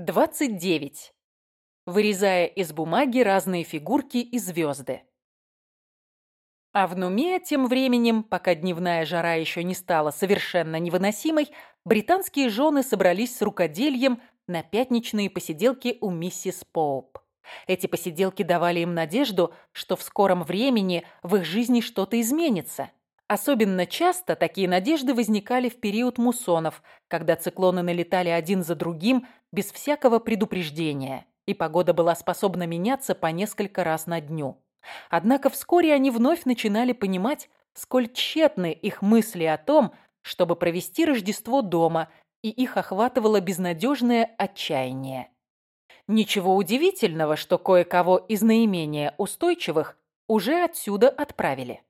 29. Вырезая из бумаги разные фигурки и звезды. А в Нуме тем временем, пока дневная жара еще не стала совершенно невыносимой, британские жены собрались с рукодельем на пятничные посиделки у миссис Поуп. Эти посиделки давали им надежду, что в скором времени в их жизни что-то изменится. Особенно часто такие надежды возникали в период муссонов, когда циклоны налетали один за другим без всякого предупреждения, и погода была способна меняться по несколько раз на дню. Однако вскоре они вновь начинали понимать, сколь тщетны их мысли о том, чтобы провести Рождество дома, и их охватывало безнадежное отчаяние. Ничего удивительного, что кое-кого из наименее устойчивых уже отсюда отправили.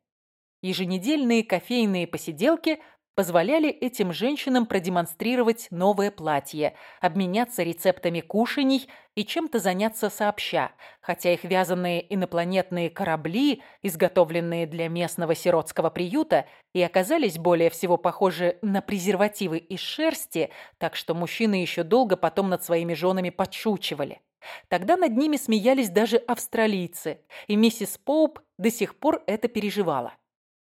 Еженедельные кофейные посиделки позволяли этим женщинам продемонстрировать новое платье, обменяться рецептами кушаний и чем-то заняться сообща, хотя их вязаные инопланетные корабли, изготовленные для местного сиротского приюта, и оказались более всего похожи на презервативы из шерсти, так что мужчины еще долго потом над своими женами подшучивали. Тогда над ними смеялись даже австралийцы, и миссис Поуп до сих пор это переживала.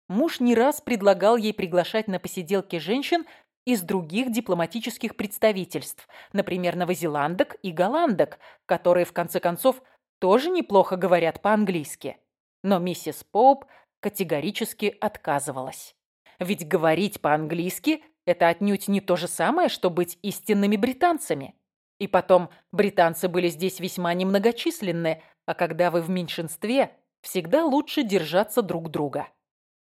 Муж не раз предлагал ей приглашать на посиделки женщин из других дипломатических представительств, например, новозеландок и голландок, которые, в конце концов, тоже неплохо говорят по-английски. Но миссис Поуп категорически отказывалась. Ведь говорить по-английски – это отнюдь не то же самое, что быть истинными британцами. И потом, британцы были здесь весьма немногочисленны, а когда вы в меньшинстве, всегда лучше держаться друг друга.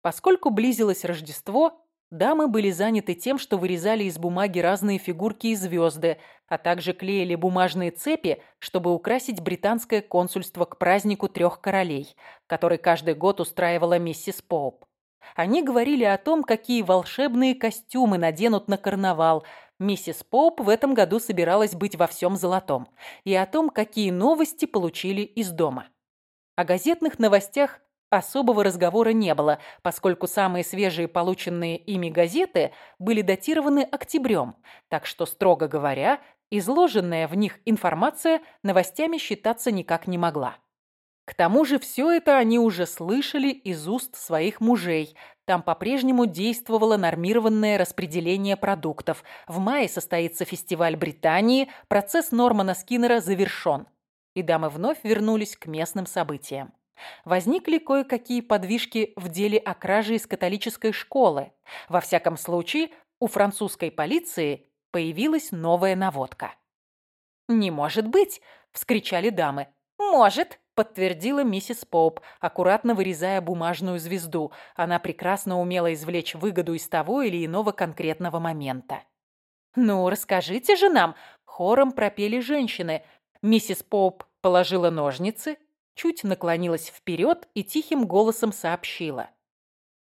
Поскольку близилось Рождество, дамы были заняты тем, что вырезали из бумаги разные фигурки и звезды, а также клеили бумажные цепи, чтобы украсить британское консульство к празднику трех королей, который каждый год устраивала миссис Поуп. Они говорили о том, какие волшебные костюмы наденут на карнавал. Миссис Поуп в этом году собиралась быть во всем золотом. И о том, какие новости получили из дома. О газетных новостях Особого разговора не было, поскольку самые свежие полученные ими газеты были датированы октябрем, так что, строго говоря, изложенная в них информация новостями считаться никак не могла. К тому же все это они уже слышали из уст своих мужей. Там по-прежнему действовало нормированное распределение продуктов. В мае состоится фестиваль Британии, процесс Нормана Скиннера завершен. И дамы вновь вернулись к местным событиям возникли кое-какие подвижки в деле о краже из католической школы. Во всяком случае, у французской полиции появилась новая наводка. «Не может быть!» – вскричали дамы. «Может!» – подтвердила миссис Поуп, аккуратно вырезая бумажную звезду. Она прекрасно умела извлечь выгоду из того или иного конкретного момента. «Ну, расскажите же нам!» – хором пропели женщины. Миссис Поуп положила ножницы, чуть наклонилась вперед и тихим голосом сообщила.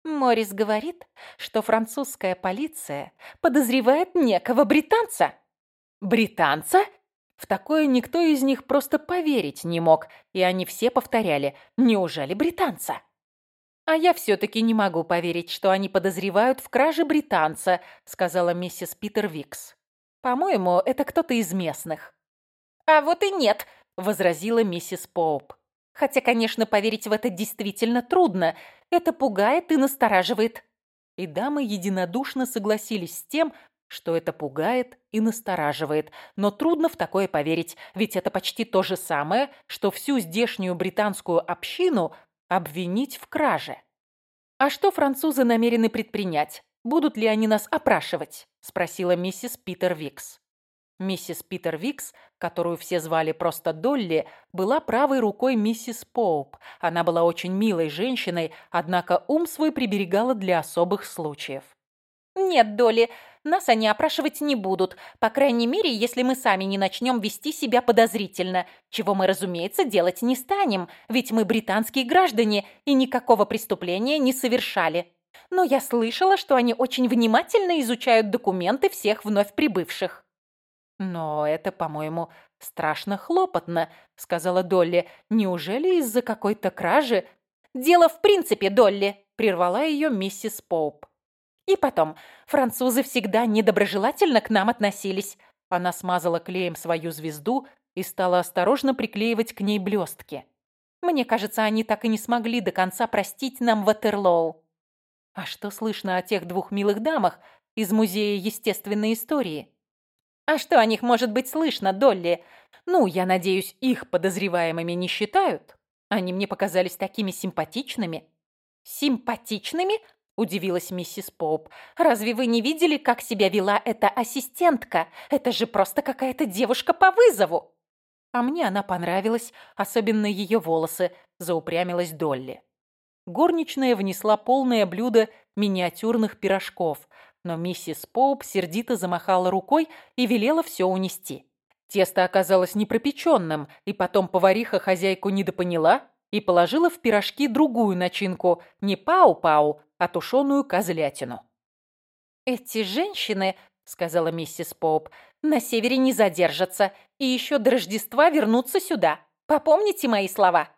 «Морис говорит, что французская полиция подозревает некого британца». «Британца?» В такое никто из них просто поверить не мог, и они все повторяли «Неужели британца?» «А я все-таки не могу поверить, что они подозревают в краже британца», сказала миссис Питер Викс. «По-моему, это кто-то из местных». «А вот и нет», возразила миссис Поуп. Хотя, конечно, поверить в это действительно трудно. Это пугает и настораживает. И дамы единодушно согласились с тем, что это пугает и настораживает. Но трудно в такое поверить, ведь это почти то же самое, что всю здешнюю британскую общину обвинить в краже. «А что французы намерены предпринять? Будут ли они нас опрашивать?» – спросила миссис Питер Викс. Миссис Питер Викс, которую все звали просто Долли, была правой рукой миссис Поуп. Она была очень милой женщиной, однако ум свой приберегала для особых случаев. «Нет, Долли, нас они опрашивать не будут, по крайней мере, если мы сами не начнем вести себя подозрительно, чего мы, разумеется, делать не станем, ведь мы британские граждане и никакого преступления не совершали. Но я слышала, что они очень внимательно изучают документы всех вновь прибывших». «Но это, по-моему, страшно хлопотно», — сказала Долли. «Неужели из-за какой-то кражи?» «Дело в принципе, Долли», — прервала ее миссис Поуп. «И потом, французы всегда недоброжелательно к нам относились. Она смазала клеем свою звезду и стала осторожно приклеивать к ней блестки. Мне кажется, они так и не смогли до конца простить нам Ватерлоу. А что слышно о тех двух милых дамах из Музея естественной истории? А что о них может быть слышно, Долли? Ну, я надеюсь, их подозреваемыми не считают. Они мне показались такими симпатичными. Симпатичными? Удивилась миссис Поуп. «Разве вы не видели, как себя вела эта ассистентка? Это же просто какая-то девушка по вызову!» А мне она понравилась, особенно ее волосы, заупрямилась Долли. Горничная внесла полное блюдо миниатюрных пирожков, но миссис Поуп сердито замахала рукой и велела все унести. Тесто оказалось непропеченным, и потом повариха хозяйку недопоняла и положила в пирожки другую начинку, не пау-пау, а тушеную козлятину. «Эти женщины сказала миссис Поуп, «на севере не задержатся и еще до Рождества вернутся сюда. Попомните мои слова».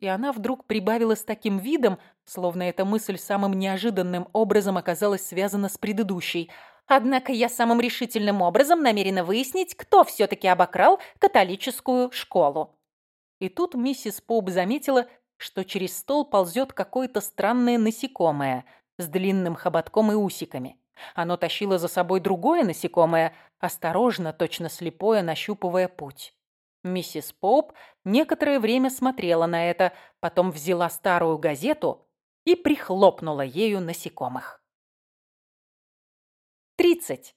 И она вдруг прибавила с таким видом, словно эта мысль самым неожиданным образом оказалась связана с предыдущей. «Однако я самым решительным образом намерена выяснить, кто все-таки обокрал католическую школу». И тут миссис Поуп заметила, что через стол ползет какое-то странное насекомое с длинным хоботком и усиками. Оно тащило за собой другое насекомое, осторожно, точно слепое, нащупывая путь. Миссис Поуп некоторое время смотрела на это, потом взяла старую газету и прихлопнула ею насекомых. 30.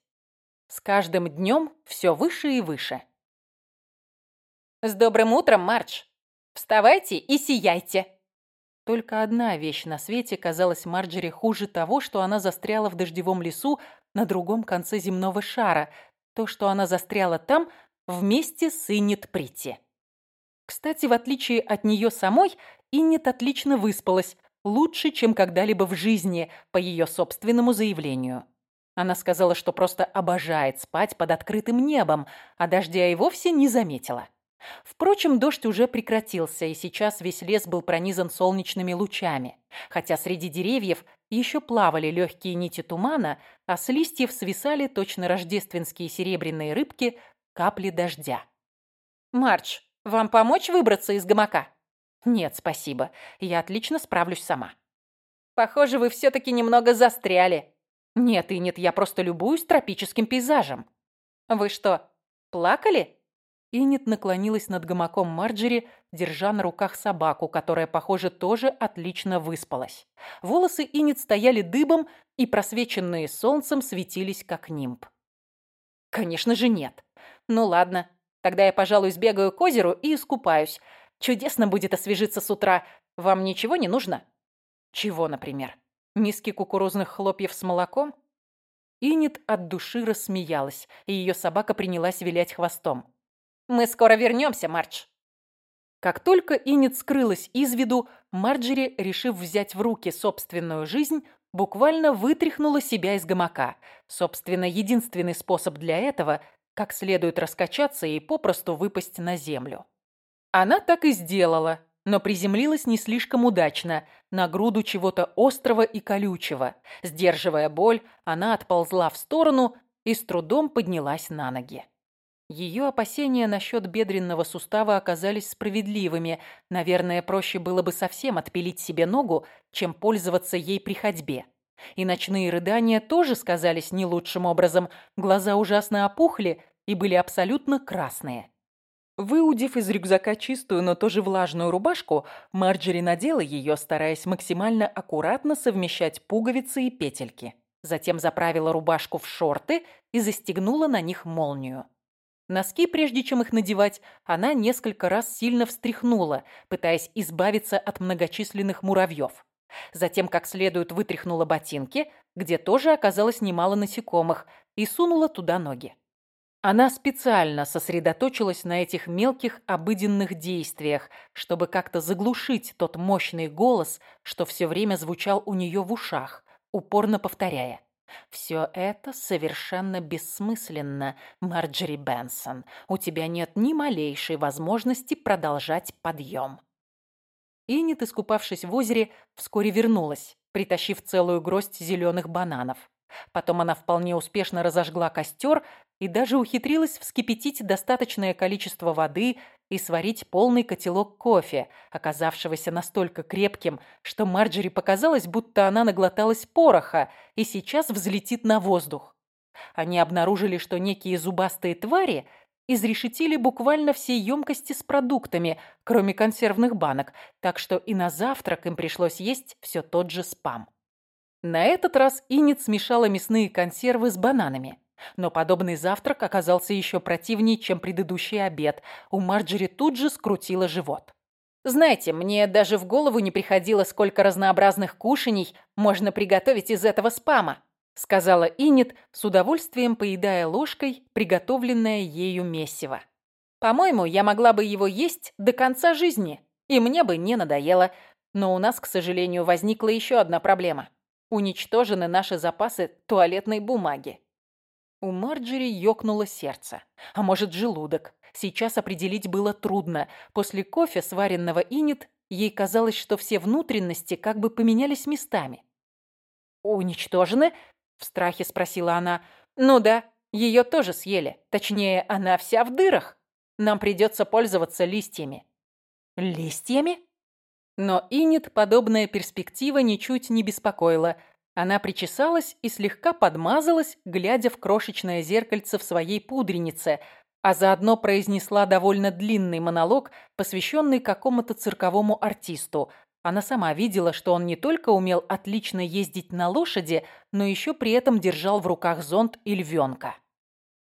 С каждым днем все выше и выше. «С добрым утром, Мардж! Вставайте и сияйте!» Только одна вещь на свете казалась Марджери хуже того, что она застряла в дождевом лесу на другом конце земного шара, то, что она застряла там вместе с Иннет Притти. Кстати, в отличие от нее самой, Иннет отлично выспалась, лучше, чем когда-либо в жизни, по ее собственному заявлению. Она сказала, что просто обожает спать под открытым небом, а дождя и вовсе не заметила. Впрочем, дождь уже прекратился, и сейчас весь лес был пронизан солнечными лучами, хотя среди деревьев еще плавали легкие нити тумана, а с листьев свисали точно рождественские серебряные рыбки капли дождя. «Марч, вам помочь выбраться из гамака?» «Нет, спасибо. Я отлично справлюсь сама». «Похоже, вы все-таки немного застряли». «Нет и нет, я просто любуюсь тропическим пейзажем». «Вы что, плакали?» Иннет наклонилась над гамаком Марджери, держа на руках собаку, которая, похоже, тоже отлично выспалась. Волосы Иннет стояли дыбом и, просвеченные солнцем, светились, как нимб. «Конечно же нет. Ну ладно, тогда я, пожалуй, сбегаю к озеру и искупаюсь. Чудесно будет освежиться с утра. Вам ничего не нужно?» «Чего, например? Миски кукурузных хлопьев с молоком?» Иннет от души рассмеялась, и ее собака принялась вилять хвостом. Мы скоро вернемся, Мардж». Как только Иннет скрылась из виду, Марджери, решив взять в руки собственную жизнь, буквально вытряхнула себя из гамака. Собственно, единственный способ для этого – как следует раскачаться и попросту выпасть на землю. Она так и сделала, но приземлилась не слишком удачно, на груду чего-то острого и колючего. Сдерживая боль, она отползла в сторону и с трудом поднялась на ноги. Ее опасения насчет бедренного сустава оказались справедливыми. Наверное, проще было бы совсем отпилить себе ногу, чем пользоваться ей при ходьбе. И ночные рыдания тоже сказались не лучшим образом. Глаза ужасно опухли и были абсолютно красные. Выудив из рюкзака чистую, но тоже влажную рубашку, Марджери надела ее, стараясь максимально аккуратно совмещать пуговицы и петельки. Затем заправила рубашку в шорты и застегнула на них молнию. Носки, прежде чем их надевать, она несколько раз сильно встряхнула, пытаясь избавиться от многочисленных муравьев. Затем как следует вытряхнула ботинки, где тоже оказалось немало насекомых, и сунула туда ноги. Она специально сосредоточилась на этих мелких обыденных действиях, чтобы как-то заглушить тот мощный голос, что все время звучал у нее в ушах, упорно повторяя. Все это совершенно бессмысленно, Марджери Бенсон. У тебя нет ни малейшей возможности продолжать подъем. Иннет, искупавшись в озере, вскоре вернулась, притащив целую гроздь зеленых бананов. Потом она вполне успешно разожгла костер и даже ухитрилась вскипятить достаточное количество воды и сварить полный котелок кофе, оказавшегося настолько крепким, что Марджери показалось, будто она наглоталась пороха и сейчас взлетит на воздух. Они обнаружили, что некие зубастые твари изрешетили буквально все емкости с продуктами, кроме консервных банок, так что и на завтрак им пришлось есть все тот же спам. На этот раз Иннет смешала мясные консервы с бананами. Но подобный завтрак оказался еще противнее, чем предыдущий обед. У Марджери тут же скрутило живот. Знаете, мне даже в голову не приходило, сколько разнообразных кушаний можно приготовить из этого спама, сказала Иннет, с удовольствием поедая ложкой приготовленное ею месиво. По-моему, я могла бы его есть до конца жизни, и мне бы не надоело. Но у нас, к сожалению, возникла еще одна проблема. Уничтожены наши запасы туалетной бумаги. У Марджери ёкнуло сердце. А может, желудок. Сейчас определить было трудно. После кофе, сваренного инет, ей казалось, что все внутренности как бы поменялись местами. «Уничтожены?» – в страхе спросила она. «Ну да, ее тоже съели. Точнее, она вся в дырах. Нам придется пользоваться листьями». «Листьями?» Но Инет подобная перспектива ничуть не беспокоила. Она причесалась и слегка подмазалась, глядя в крошечное зеркальце в своей пудренице, а заодно произнесла довольно длинный монолог, посвященный какому-то цирковому артисту. Она сама видела, что он не только умел отлично ездить на лошади, но еще при этом держал в руках зонт и львенка.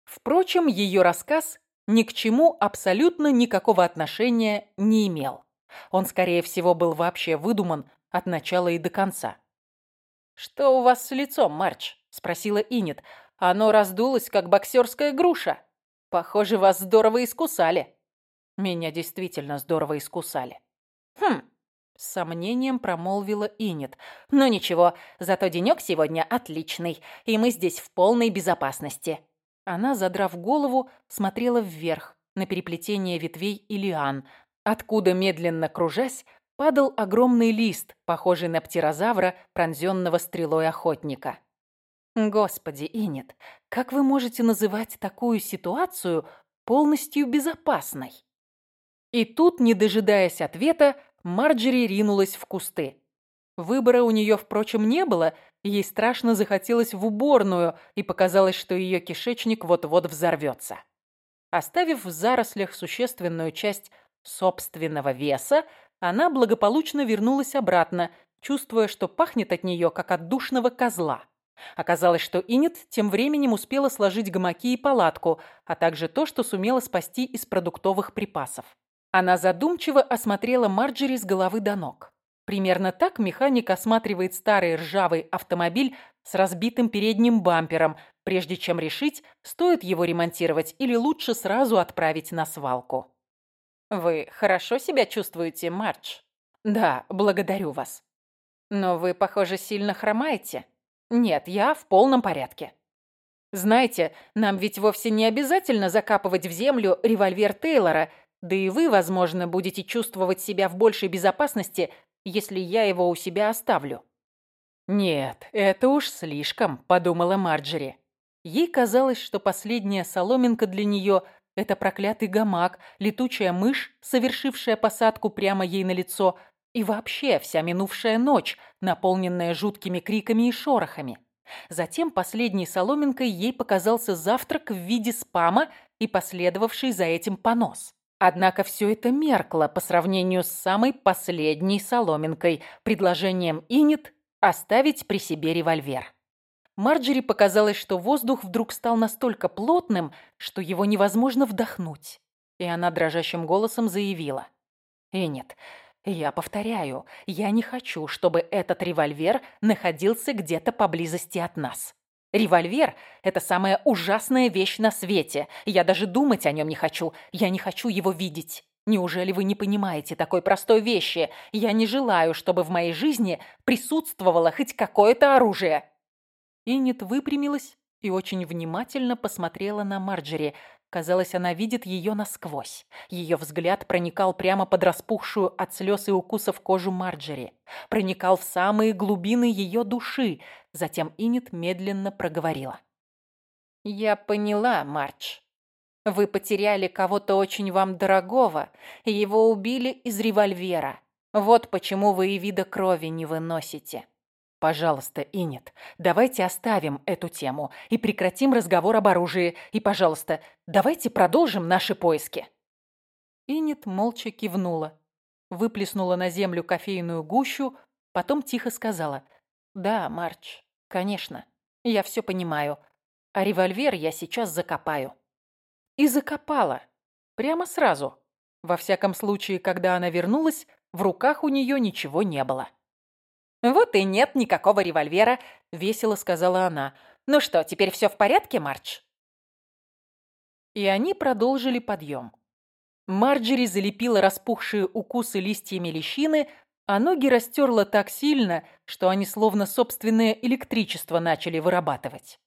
Впрочем, ее рассказ ни к чему абсолютно никакого отношения не имел. Он, скорее всего, был вообще выдуман от начала и до конца. «Что у вас с лицом, Марч?» – спросила Инет. «Оно раздулось, как боксерская груша. Похоже, вас здорово искусали». «Меня действительно здорово искусали». «Хм», – с сомнением промолвила Инет. «Ну ничего, зато денек сегодня отличный, и мы здесь в полной безопасности». Она, задрав голову, смотрела вверх, на переплетение ветвей и лиан, откуда, медленно кружась, падал огромный лист, похожий на птерозавра, пронзенного стрелой охотника. Господи, Инет, как вы можете называть такую ситуацию полностью безопасной? И тут, не дожидаясь ответа, Марджери ринулась в кусты. Выбора у нее, впрочем, не было, ей страшно захотелось в уборную, и показалось, что ее кишечник вот-вот взорвется. Оставив в зарослях существенную часть собственного веса, она благополучно вернулась обратно, чувствуя, что пахнет от нее, как от душного козла. Оказалось, что Инет тем временем успела сложить гамаки и палатку, а также то, что сумела спасти из продуктовых припасов. Она задумчиво осмотрела Марджери с головы до ног. Примерно так механик осматривает старый ржавый автомобиль с разбитым передним бампером, прежде чем решить, стоит его ремонтировать или лучше сразу отправить на свалку. «Вы хорошо себя чувствуете, Мардж?» «Да, благодарю вас». «Но вы, похоже, сильно хромаете». «Нет, я в полном порядке». «Знаете, нам ведь вовсе не обязательно закапывать в землю револьвер Тейлора, да и вы, возможно, будете чувствовать себя в большей безопасности, если я его у себя оставлю». «Нет, это уж слишком», — подумала Марджери. Ей казалось, что последняя соломинка для нее это проклятый гамак, летучая мышь, совершившая посадку прямо ей на лицо, и вообще вся минувшая ночь, наполненная жуткими криками и шорохами. Затем последней соломинкой ей показался завтрак в виде спама и последовавший за этим понос. Однако все это меркло по сравнению с самой последней соломинкой, предложением Инет оставить при себе револьвер. Марджери показалось, что воздух вдруг стал настолько плотным, что его невозможно вдохнуть. И она дрожащим голосом заявила. «И я повторяю, я не хочу, чтобы этот револьвер находился где-то поблизости от нас. Револьвер – это самая ужасная вещь на свете. Я даже думать о нем не хочу. Я не хочу его видеть. Неужели вы не понимаете такой простой вещи? Я не желаю, чтобы в моей жизни присутствовало хоть какое-то оружие. Иннет выпрямилась и очень внимательно посмотрела на Марджери. Казалось, она видит ее насквозь. Ее взгляд проникал прямо под распухшую от слез и укусов кожу Марджери. Проникал в самые глубины ее души. Затем Иннет медленно проговорила. Я поняла, Марч. Вы потеряли кого-то очень вам дорогого, и его убили из револьвера. Вот почему вы и вида крови не выносите. Пожалуйста, Инет, давайте оставим эту тему и прекратим разговор об оружии. И, пожалуйста, давайте продолжим наши поиски. Инет молча кивнула, выплеснула на землю кофейную гущу, потом тихо сказала. «Да, Марч, конечно, я все понимаю. А револьвер я сейчас закопаю». И закопала. Прямо сразу. Во всяком случае, когда она вернулась, в руках у нее ничего не было. «Вот и нет никакого револьвера», — весело сказала она. «Ну что, теперь все в порядке, Мардж?» И они продолжили подъем. Марджери залепила распухшие укусы листьями лещины, а ноги растерла так сильно, что они словно собственное электричество начали вырабатывать.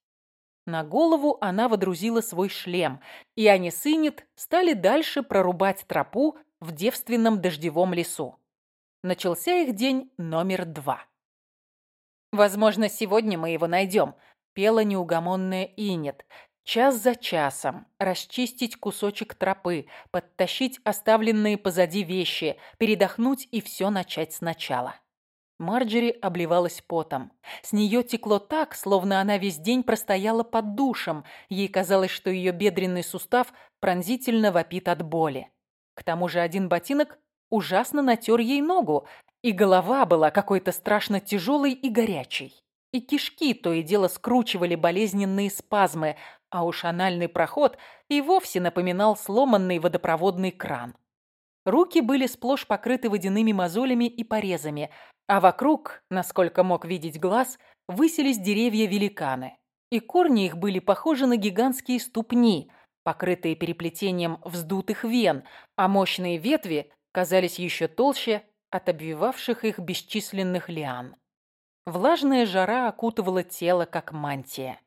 На голову она водрузила свой шлем, и они с Инет стали дальше прорубать тропу в девственном дождевом лесу. Начался их день номер два. «Возможно, сегодня мы его найдем», — пела неугомонная Инет. «Час за часом расчистить кусочек тропы, подтащить оставленные позади вещи, передохнуть и все начать сначала». Марджери обливалась потом. С нее текло так, словно она весь день простояла под душем. Ей казалось, что ее бедренный сустав пронзительно вопит от боли. К тому же один ботинок ужасно натер ей ногу, и голова была какой-то страшно тяжелой и горячей. И кишки то и дело скручивали болезненные спазмы, а уж анальный проход и вовсе напоминал сломанный водопроводный кран. Руки были сплошь покрыты водяными мозолями и порезами, а вокруг, насколько мог видеть глаз, высились деревья-великаны. И корни их были похожи на гигантские ступни, покрытые переплетением вздутых вен, а мощные ветви казались еще толще от обвивавших их бесчисленных лиан. Влажная жара окутывала тело, как мантия.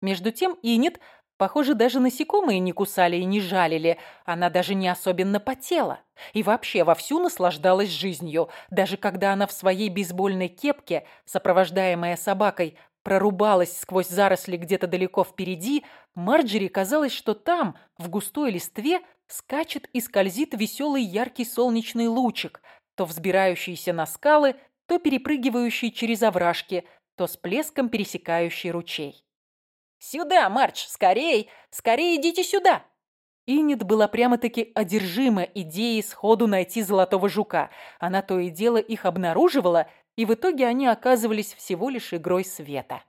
Между тем Инет Похоже, даже насекомые не кусали и не жалили. Она даже не особенно потела. И вообще вовсю наслаждалась жизнью. Даже когда она в своей бейсбольной кепке, сопровождаемая собакой, прорубалась сквозь заросли где-то далеко впереди, Марджери казалось, что там, в густой листве, скачет и скользит веселый яркий солнечный лучик, то взбирающийся на скалы, то перепрыгивающий через овражки, то с плеском пересекающий ручей. «Сюда, Марч, скорей! Скорее идите сюда!» Иннет была прямо-таки одержима идеей сходу найти золотого жука. Она то и дело их обнаруживала, и в итоге они оказывались всего лишь игрой света.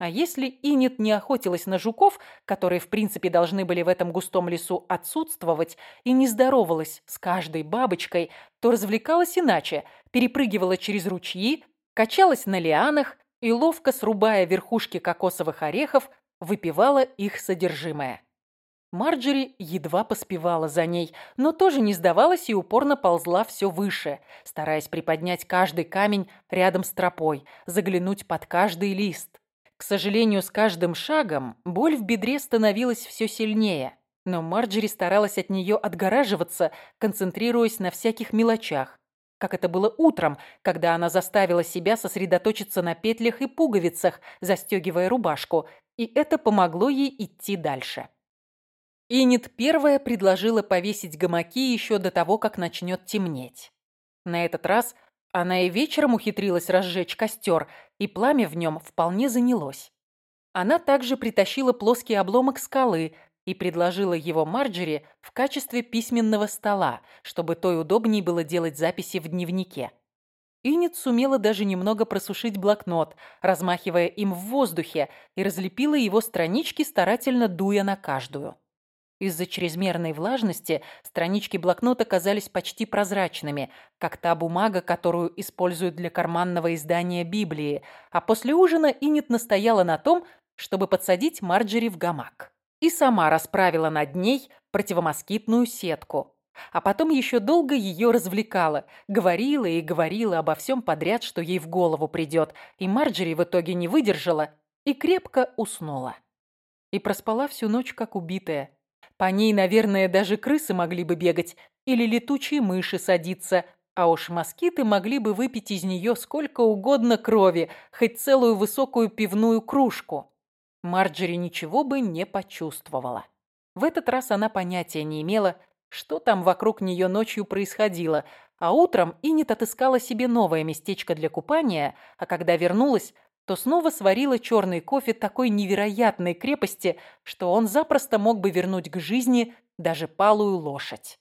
А если Инет не охотилась на жуков, которые в принципе должны были в этом густом лесу отсутствовать, и не здоровалась с каждой бабочкой, то развлекалась иначе, перепрыгивала через ручьи, качалась на лианах и, ловко срубая верхушки кокосовых орехов, выпивала их содержимое. Марджери едва поспевала за ней, но тоже не сдавалась и упорно ползла все выше, стараясь приподнять каждый камень рядом с тропой, заглянуть под каждый лист. К сожалению, с каждым шагом боль в бедре становилась все сильнее, но Марджери старалась от нее отгораживаться, концентрируясь на всяких мелочах, как это было утром, когда она заставила себя сосредоточиться на петлях и пуговицах, застегивая рубашку, и это помогло ей идти дальше. Инит первая предложила повесить гамаки еще до того, как начнет темнеть. На этот раз она и вечером ухитрилась разжечь костер, и пламя в нем вполне занялось. Она также притащила плоский обломок скалы и предложила его Марджери в качестве письменного стола, чтобы той удобнее было делать записи в дневнике. Инет сумела даже немного просушить блокнот, размахивая им в воздухе, и разлепила его странички, старательно дуя на каждую. Из-за чрезмерной влажности странички блокнота казались почти прозрачными, как та бумага, которую используют для карманного издания Библии, а после ужина Инет настояла на том, чтобы подсадить Марджери в гамак. И сама расправила над ней противомоскитную сетку, а потом еще долго ее развлекала, говорила и говорила обо всем подряд, что ей в голову придет, и Марджери в итоге не выдержала и крепко уснула. И проспала всю ночь, как убитая. По ней, наверное, даже крысы могли бы бегать или летучие мыши садиться, а уж москиты могли бы выпить из нее сколько угодно крови, хоть целую высокую пивную кружку. Марджери ничего бы не почувствовала. В этот раз она понятия не имела, что там вокруг нее ночью происходило, а утром Иннет отыскала себе новое местечко для купания, а когда вернулась, то снова сварила черный кофе такой невероятной крепости, что он запросто мог бы вернуть к жизни даже палую лошадь.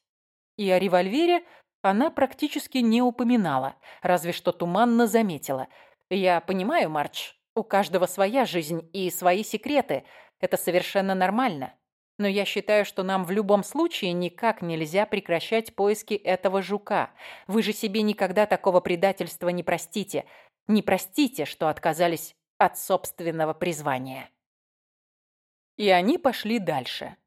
И о револьвере она практически не упоминала, разве что туманно заметила. «Я понимаю, Марч, у каждого своя жизнь и свои секреты. Это совершенно нормально. Но я считаю, что нам в любом случае никак нельзя прекращать поиски этого жука. Вы же себе никогда такого предательства не простите. Не простите, что отказались от собственного призвания». И они пошли дальше.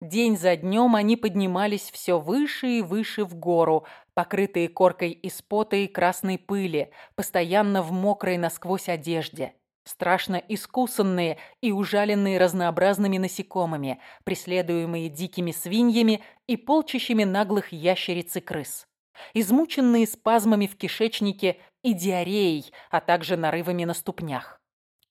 День за днем они поднимались все выше и выше в гору, покрытые коркой из пота и красной пыли, постоянно в мокрой насквозь одежде, страшно искусанные и ужаленные разнообразными насекомыми, преследуемые дикими свиньями и полчищами наглых ящериц и крыс, измученные спазмами в кишечнике и диареей, а также нарывами на ступнях.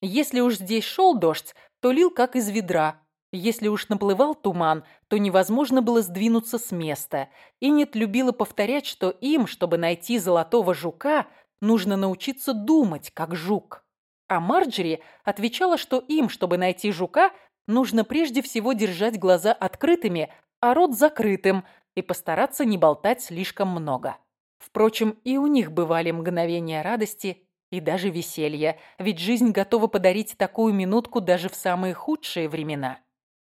Если уж здесь шел дождь, то лил как из ведра – если уж наплывал туман, то невозможно было сдвинуться с места. Инет любила повторять, что им, чтобы найти золотого жука, нужно научиться думать, как жук. А Марджери отвечала, что им, чтобы найти жука, нужно прежде всего держать глаза открытыми, а рот закрытым и постараться не болтать слишком много. Впрочем, и у них бывали мгновения радости и даже веселья, ведь жизнь готова подарить такую минутку даже в самые худшие времена.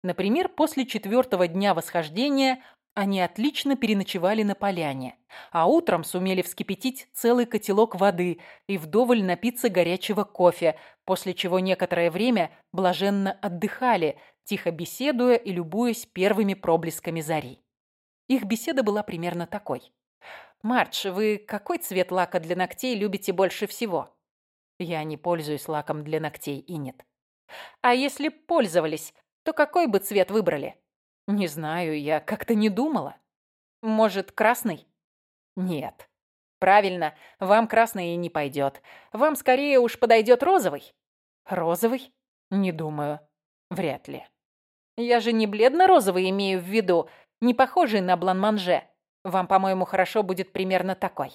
Например, после четвертого дня восхождения они отлично переночевали на поляне, а утром сумели вскипятить целый котелок воды и вдоволь напиться горячего кофе, после чего некоторое время блаженно отдыхали, тихо беседуя и любуясь первыми проблесками зари. Их беседа была примерно такой. «Мардж, вы какой цвет лака для ногтей любите больше всего?» «Я не пользуюсь лаком для ногтей и нет». «А если пользовались, то какой бы цвет выбрали? Не знаю, я как-то не думала. Может, красный? Нет. Правильно, вам красный и не пойдет. Вам скорее уж подойдет розовый. Розовый? Не думаю. Вряд ли. Я же не бледно-розовый имею в виду, не похожий на бланманже. Вам, по-моему, хорошо будет примерно такой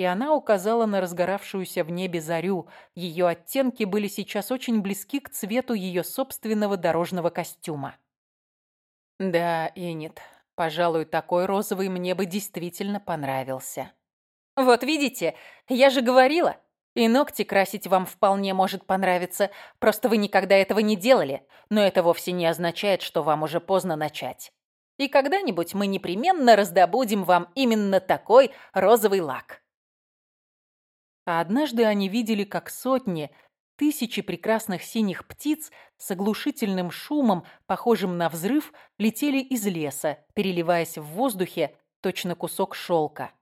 и она указала на разгоравшуюся в небе зарю. Ее оттенки были сейчас очень близки к цвету ее собственного дорожного костюма. Да, Энит, пожалуй, такой розовый мне бы действительно понравился. Вот видите, я же говорила. И ногти красить вам вполне может понравиться, просто вы никогда этого не делали, но это вовсе не означает, что вам уже поздно начать. И когда-нибудь мы непременно раздобудем вам именно такой розовый лак. А однажды они видели, как сотни, тысячи прекрасных синих птиц с оглушительным шумом, похожим на взрыв, летели из леса, переливаясь в воздухе, точно кусок шелка.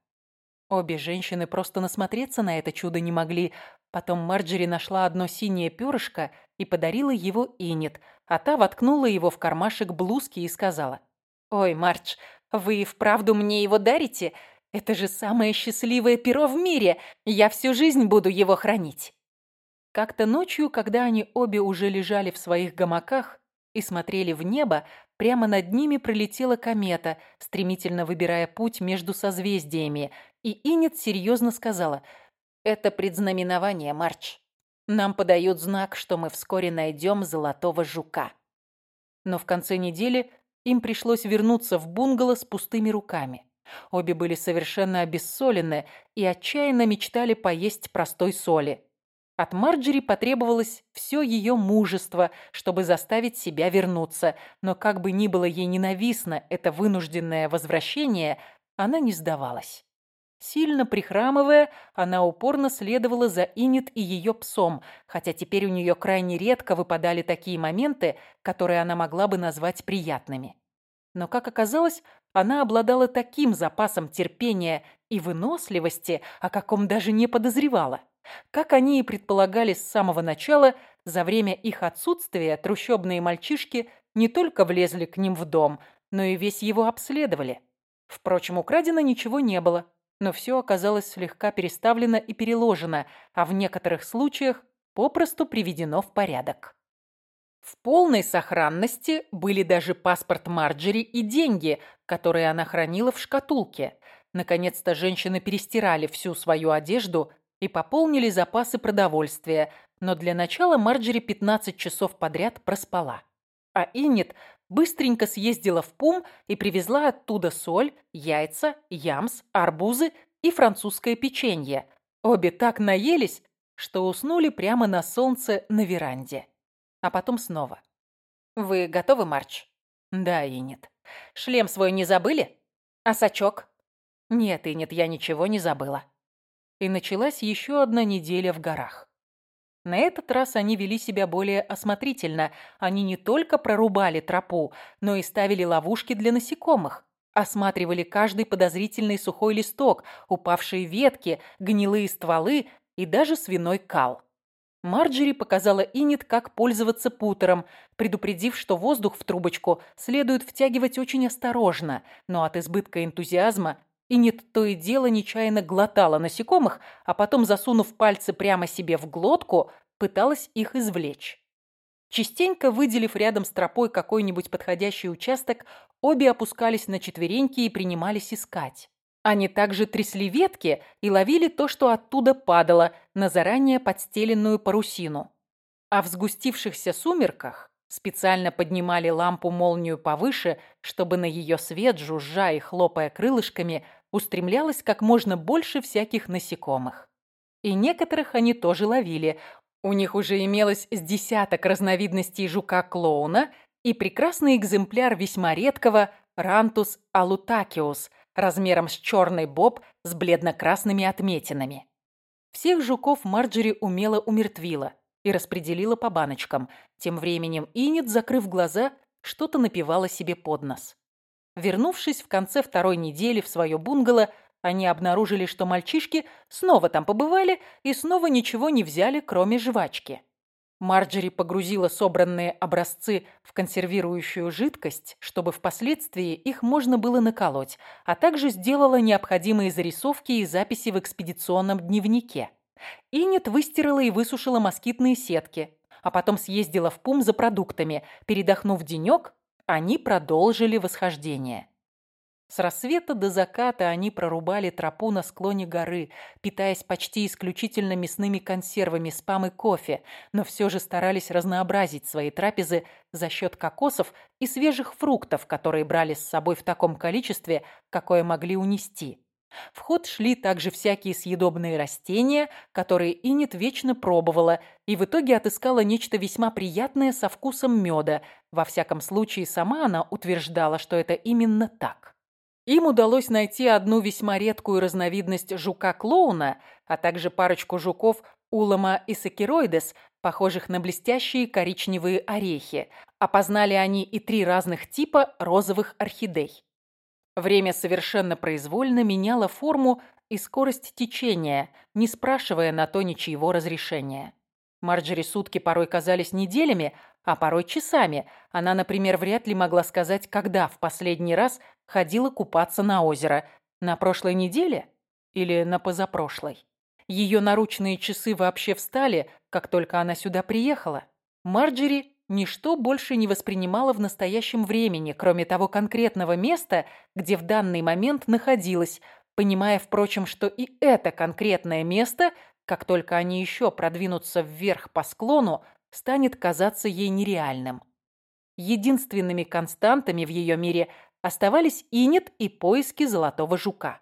Обе женщины просто насмотреться на это чудо не могли. Потом Марджери нашла одно синее перышко и подарила его Инет, а та воткнула его в кармашек блузки и сказала. «Ой, Мардж, вы вправду мне его дарите? Это же самое счастливое перо в мире. Я всю жизнь буду его хранить. Как-то ночью, когда они обе уже лежали в своих гамаках и смотрели в небо, прямо над ними пролетела комета, стремительно выбирая путь между созвездиями, и Инет серьезно сказала «Это предзнаменование, Марч. Нам подают знак, что мы вскоре найдем золотого жука». Но в конце недели им пришлось вернуться в бунгало с пустыми руками. Обе были совершенно обессолены и отчаянно мечтали поесть простой соли. От Марджери потребовалось все ее мужество, чтобы заставить себя вернуться, но как бы ни было ей ненавистно это вынужденное возвращение, она не сдавалась. Сильно прихрамывая, она упорно следовала за Инет и ее псом, хотя теперь у нее крайне редко выпадали такие моменты, которые она могла бы назвать приятными. Но, как оказалось, она обладала таким запасом терпения и выносливости, о каком даже не подозревала. Как они и предполагали с самого начала, за время их отсутствия трущобные мальчишки не только влезли к ним в дом, но и весь его обследовали. Впрочем, украдено ничего не было, но все оказалось слегка переставлено и переложено, а в некоторых случаях попросту приведено в порядок. В полной сохранности были даже паспорт Марджери и деньги, которые она хранила в шкатулке. Наконец-то женщины перестирали всю свою одежду и пополнили запасы продовольствия, но для начала Марджери 15 часов подряд проспала. А Иннет быстренько съездила в Пум и привезла оттуда соль, яйца, ямс, арбузы и французское печенье. Обе так наелись, что уснули прямо на солнце на веранде. А потом снова. «Вы готовы, Марч?» «Да, Иннет. Шлем свой не забыли? А сачок?» «Нет, Иннет, я ничего не забыла». И началась еще одна неделя в горах. На этот раз они вели себя более осмотрительно. Они не только прорубали тропу, но и ставили ловушки для насекомых. Осматривали каждый подозрительный сухой листок, упавшие ветки, гнилые стволы и даже свиной кал. Марджери показала Инет, как пользоваться путером, предупредив, что воздух в трубочку следует втягивать очень осторожно, но от избытка энтузиазма Инет то и дело нечаянно глотала насекомых, а потом, засунув пальцы прямо себе в глотку, пыталась их извлечь. Частенько выделив рядом с тропой какой-нибудь подходящий участок, обе опускались на четвереньки и принимались искать. Они также трясли ветки и ловили то, что оттуда падало, на заранее подстеленную парусину. А в сгустившихся сумерках специально поднимали лампу-молнию повыше, чтобы на ее свет, жужжа и хлопая крылышками, устремлялось как можно больше всяких насекомых. И некоторых они тоже ловили. У них уже имелось с десяток разновидностей жука-клоуна и прекрасный экземпляр весьма редкого Рантус алутакиус размером с черный боб с бледно-красными отметинами. Всех жуков Марджери умело умертвила и распределила по баночкам. Тем временем Инет, закрыв глаза, что-то напивала себе под нос. Вернувшись в конце второй недели в свое бунгало, они обнаружили, что мальчишки снова там побывали и снова ничего не взяли, кроме жвачки. Марджери погрузила собранные образцы в консервирующую жидкость, чтобы впоследствии их можно было наколоть, а также сделала необходимые зарисовки и записи в экспедиционном дневнике. Инет выстирала и высушила москитные сетки, а потом съездила в Пум за продуктами. Передохнув денек, они продолжили восхождение. С рассвета до заката они прорубали тропу на склоне горы, питаясь почти исключительно мясными консервами, спам и кофе, но все же старались разнообразить свои трапезы за счет кокосов и свежих фруктов, которые брали с собой в таком количестве, какое могли унести. В ход шли также всякие съедобные растения, которые Инет вечно пробовала, и в итоге отыскала нечто весьма приятное со вкусом меда. Во всяком случае, сама она утверждала, что это именно так. Им удалось найти одну весьма редкую разновидность жука-клоуна, а также парочку жуков улома и сакероидес, похожих на блестящие коричневые орехи. Опознали они и три разных типа розовых орхидей. Время совершенно произвольно меняло форму и скорость течения, не спрашивая на то ничьего разрешения. Марджери сутки порой казались неделями, а порой часами. Она, например, вряд ли могла сказать, когда в последний раз ходила купаться на озеро. На прошлой неделе или на позапрошлой? Ее наручные часы вообще встали, как только она сюда приехала. Марджери ничто больше не воспринимала в настоящем времени, кроме того конкретного места, где в данный момент находилась, понимая, впрочем, что и это конкретное место, как только они еще продвинутся вверх по склону, станет казаться ей нереальным. Единственными константами в ее мире оставались Инет и поиски золотого жука.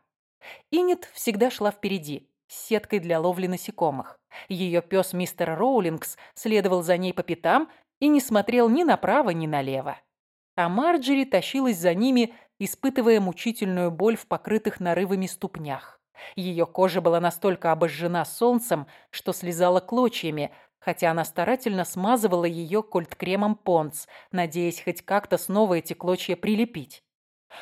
Инет всегда шла впереди, с сеткой для ловли насекомых. Ее пес мистер Роулингс следовал за ней по пятам и не смотрел ни направо, ни налево. А Марджери тащилась за ними, испытывая мучительную боль в покрытых нарывами ступнях. Ее кожа была настолько обожжена солнцем, что слезала клочьями, хотя она старательно смазывала ее кольт-кремом понц, надеясь хоть как-то снова эти клочья прилепить.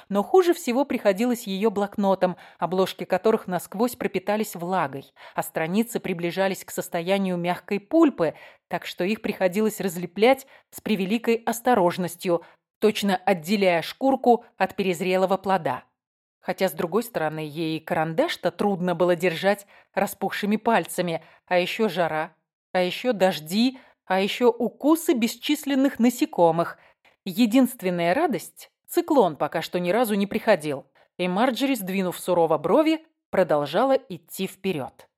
Но хуже всего приходилось ее блокнотам, обложки которых насквозь пропитались влагой, а страницы приближались к состоянию мягкой пульпы, так что их приходилось разлеплять с превеликой осторожностью, точно отделяя шкурку от перезрелого плода. Хотя, с другой стороны, ей карандаш-то трудно было держать распухшими пальцами, а еще жара, а еще дожди, а еще укусы бесчисленных насекомых. Единственная радость – циклон пока что ни разу не приходил, и Марджери, сдвинув сурово брови, продолжала идти вперед.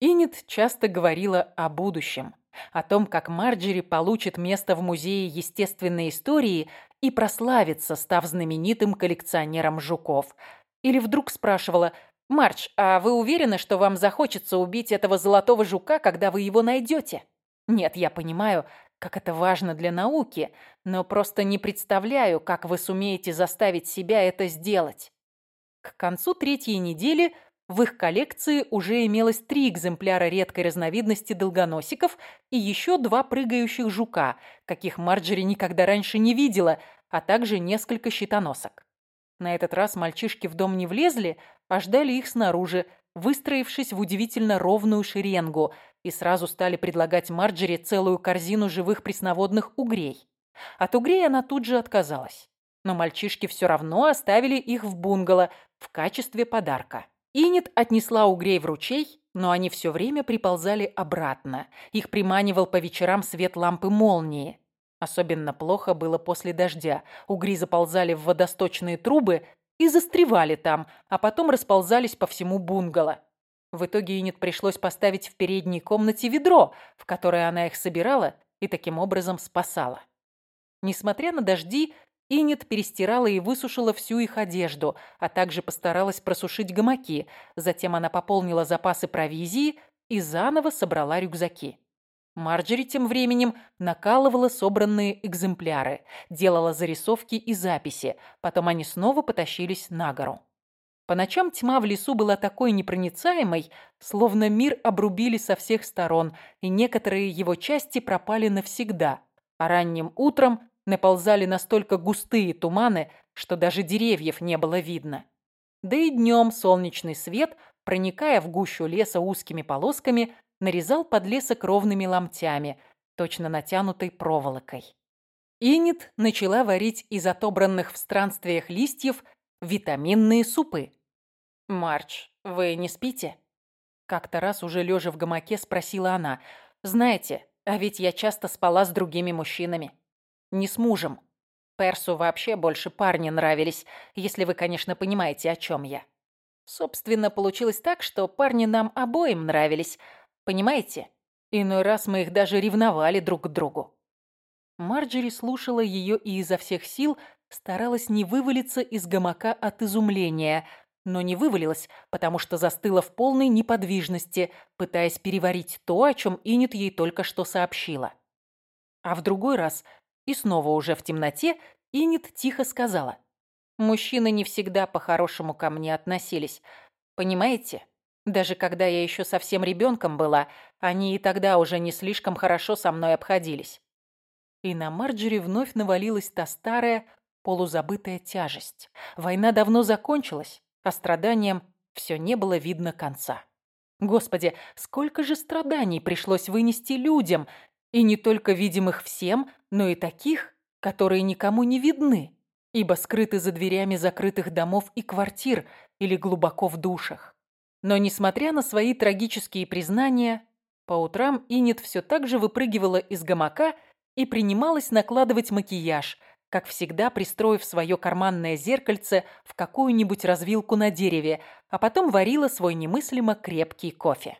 Иннет часто говорила о будущем, о том, как Марджери получит место в Музее естественной истории и прославится, став знаменитым коллекционером жуков. Или вдруг спрашивала «Мардж, а вы уверены, что вам захочется убить этого золотого жука, когда вы его найдете?» Нет, я понимаю, как это важно для науки, но просто не представляю, как вы сумеете заставить себя это сделать. К концу третьей недели в их коллекции уже имелось три экземпляра редкой разновидности долгоносиков и еще два прыгающих жука, каких Марджери никогда раньше не видела, а также несколько щитоносок. На этот раз мальчишки в дом не влезли, а ждали их снаружи, выстроившись в удивительно ровную шеренгу, и сразу стали предлагать Марджери целую корзину живых пресноводных угрей. От угрей она тут же отказалась. Но мальчишки все равно оставили их в бунгало в качестве подарка. Инет отнесла угрей в ручей, но они все время приползали обратно. Их приманивал по вечерам свет лампы молнии. Особенно плохо было после дождя. Угри заползали в водосточные трубы и застревали там, а потом расползались по всему бунгало. В итоге Инет пришлось поставить в передней комнате ведро, в которое она их собирала и таким образом спасала. Несмотря на дожди, Инет перестирала и высушила всю их одежду, а также постаралась просушить гамаки. Затем она пополнила запасы провизии и заново собрала рюкзаки. Марджери тем временем накалывала собранные экземпляры, делала зарисовки и записи, потом они снова потащились на гору. По ночам тьма в лесу была такой непроницаемой, словно мир обрубили со всех сторон, и некоторые его части пропали навсегда. А ранним утром наползали настолько густые туманы, что даже деревьев не было видно. Да и днем солнечный свет, проникая в гущу леса узкими полосками, нарезал подлесок ровными ломтями, точно натянутой проволокой. Инит начала варить из отобранных в странствиях листьев витаминные супы. «Марч, вы не спите?» Как-то раз уже лежа в гамаке спросила она. «Знаете, а ведь я часто спала с другими мужчинами. Не с мужем. Персу вообще больше парни нравились, если вы, конечно, понимаете, о чем я. Собственно, получилось так, что парни нам обоим нравились. Понимаете? Иной раз мы их даже ревновали друг к другу. Марджери слушала ее и изо всех сил старалась не вывалиться из гамака от изумления – но не вывалилась, потому что застыла в полной неподвижности, пытаясь переварить то, о чем Инет ей только что сообщила. А в другой раз, и снова уже в темноте, Инет тихо сказала. «Мужчины не всегда по-хорошему ко мне относились. Понимаете? Даже когда я еще совсем ребенком была, они и тогда уже не слишком хорошо со мной обходились». И на Марджери вновь навалилась та старая, полузабытая тяжесть. Война давно закончилась а страданиям все не было видно конца. Господи, сколько же страданий пришлось вынести людям, и не только видимых всем, но и таких, которые никому не видны, ибо скрыты за дверями закрытых домов и квартир или глубоко в душах. Но, несмотря на свои трагические признания, по утрам Инет все так же выпрыгивала из гамака и принималась накладывать макияж, как всегда пристроив свое карманное зеркальце в какую-нибудь развилку на дереве, а потом варила свой немыслимо крепкий кофе.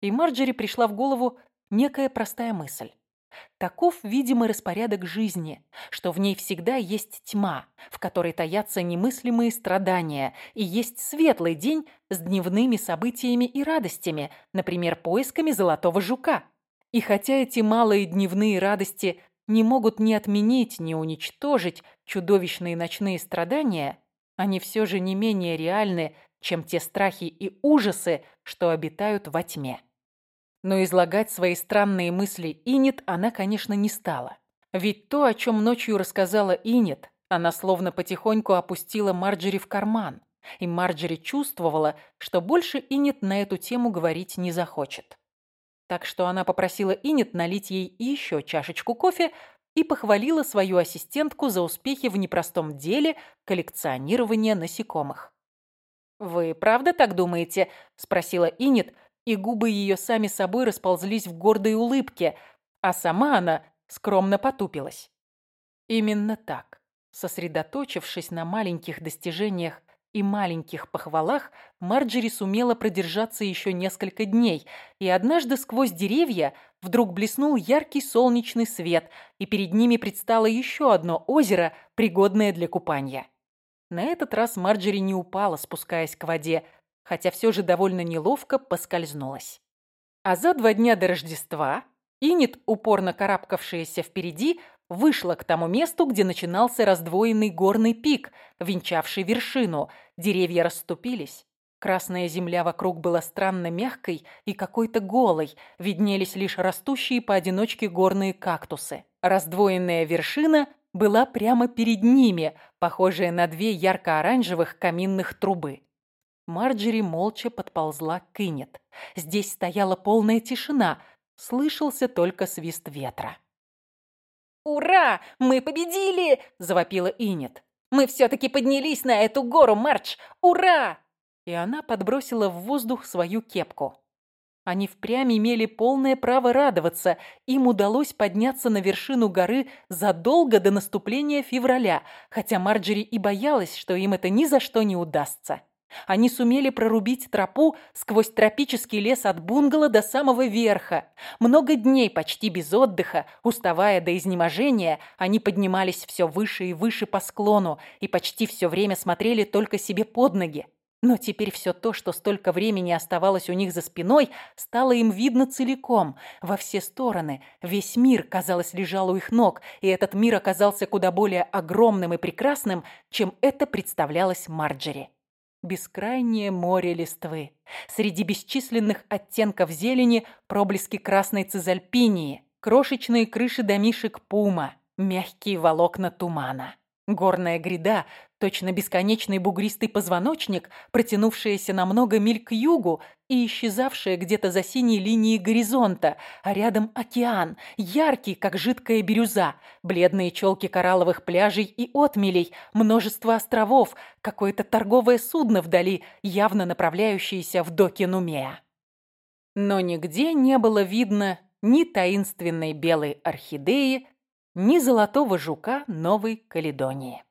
И Марджери пришла в голову некая простая мысль. Таков видимый распорядок жизни, что в ней всегда есть тьма, в которой таятся немыслимые страдания, и есть светлый день с дневными событиями и радостями, например, поисками золотого жука. И хотя эти малые дневные радости не могут ни отменить, ни уничтожить чудовищные ночные страдания, они все же не менее реальны, чем те страхи и ужасы, что обитают во тьме. Но излагать свои странные мысли Инет она, конечно, не стала. Ведь то, о чем ночью рассказала Инет, она словно потихоньку опустила Марджери в карман, и Марджери чувствовала, что больше Инет на эту тему говорить не захочет. Так что она попросила Инет налить ей еще чашечку кофе и похвалила свою ассистентку за успехи в непростом деле коллекционирования насекомых. «Вы правда так думаете?» – спросила Инет, и губы ее сами собой расползлись в гордой улыбке, а сама она скромно потупилась. Именно так, сосредоточившись на маленьких достижениях и маленьких похвалах, Марджери сумела продержаться еще несколько дней, и однажды сквозь деревья вдруг блеснул яркий солнечный свет, и перед ними предстало еще одно озеро, пригодное для купания. На этот раз Марджери не упала, спускаясь к воде, хотя все же довольно неловко поскользнулась. А за два дня до Рождества Инет, упорно карабкавшаяся впереди, вышла к тому месту, где начинался раздвоенный горный пик, венчавший вершину. Деревья расступились. Красная земля вокруг была странно мягкой и какой-то голой, виднелись лишь растущие поодиночке горные кактусы. Раздвоенная вершина была прямо перед ними, похожая на две ярко-оранжевых каминных трубы. Марджери молча подползла к Инет. Здесь стояла полная тишина, слышался только свист ветра. «Ура! Мы победили!» – завопила Инет. «Мы все-таки поднялись на эту гору, Мардж! Ура!» И она подбросила в воздух свою кепку. Они впрямь имели полное право радоваться. Им удалось подняться на вершину горы задолго до наступления февраля, хотя Марджери и боялась, что им это ни за что не удастся. Они сумели прорубить тропу сквозь тропический лес от бунгало до самого верха. Много дней почти без отдыха, уставая до изнеможения, они поднимались все выше и выше по склону и почти все время смотрели только себе под ноги. Но теперь все то, что столько времени оставалось у них за спиной, стало им видно целиком, во все стороны. Весь мир, казалось, лежал у их ног, и этот мир оказался куда более огромным и прекрасным, чем это представлялось Марджери бескрайнее море листвы. Среди бесчисленных оттенков зелени проблески красной цизальпинии, крошечные крыши домишек пума, мягкие волокна тумана. Горная гряда, точно бесконечный бугристый позвоночник, протянувшаяся на много миль к югу и исчезавшая где-то за синей линией горизонта, а рядом океан, яркий, как жидкая бирюза, бледные челки коралловых пляжей и отмелей, множество островов, какое-то торговое судно вдали, явно направляющееся в доки Нумея. Но нигде не было видно ни таинственной белой орхидеи, ни золотого жука Новой Каледонии.